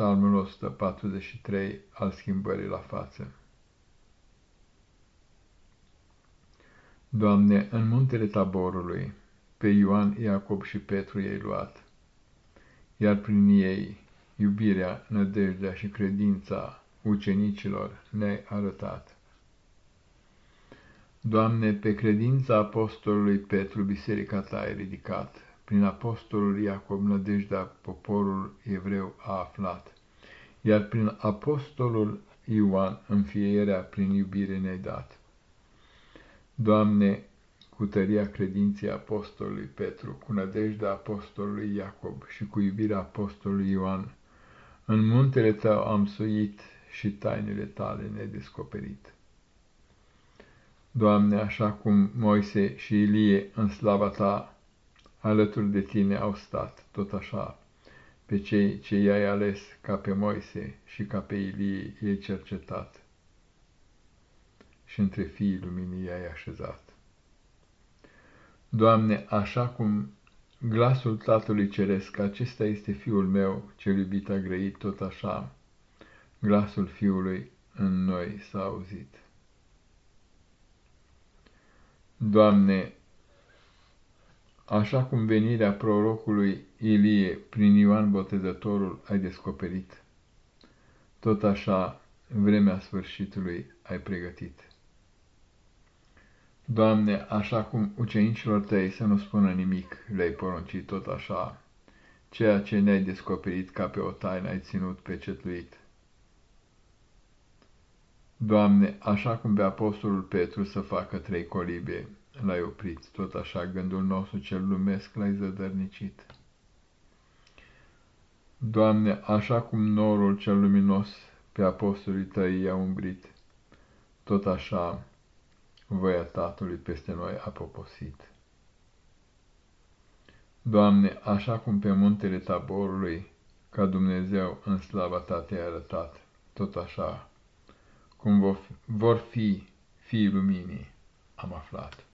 Psalmul 143 al schimbării la față. Doamne, în muntele taborului, pe Ioan, Iacob și Petru i-ai luat, iar prin ei iubirea, nădejdea și credința ucenicilor ne-ai arătat. Doamne, pe credința apostolului Petru biserica ta ai ridicat, prin apostolul Iacob nădejdea poporul evreu a aflat, iar prin apostolul Ioan înfierea prin iubire ne-ai dat. Doamne, cu tăria credinței apostolului Petru, cu nădejdea apostolului Iacob și cu iubirea apostolului Ioan, în muntele tău am suit și tainele tale nedescoperit. Doamne, așa cum Moise și Ilie în slava ta alături de tine au stat, tot așa, pe cei ce i-ai ales ca pe Moise și ca pe Ilie i-ai cercetat și între fiii luminii i-ai așezat. Doamne, așa cum glasul Tatălui Ceresc, acesta este Fiul meu, cel iubit a grăit, tot așa, glasul Fiului în noi s-a auzit. Doamne, așa cum venirea prorocului Ilie prin Ioan Botezătorul ai descoperit, tot așa vremea sfârșitului ai pregătit. Doamne, așa cum ucenicilor tăi să nu spună nimic, le-ai poruncit tot așa, ceea ce ne-ai descoperit ca pe o taină ai ținut pecetluit. Doamne, așa cum pe apostolul Petru să facă trei colibe, l-ai oprit, tot așa gândul nostru cel lumesc l-ai zădărnicit. Doamne, așa cum norul cel luminos pe apostolii tăi i-a umbrit, tot așa voia Tatălui peste noi a poposit. Doamne, așa cum pe muntele taborului, ca Dumnezeu în slava Ta te-ai arătat, tot așa, cum vor fi fiii luminii, am aflat.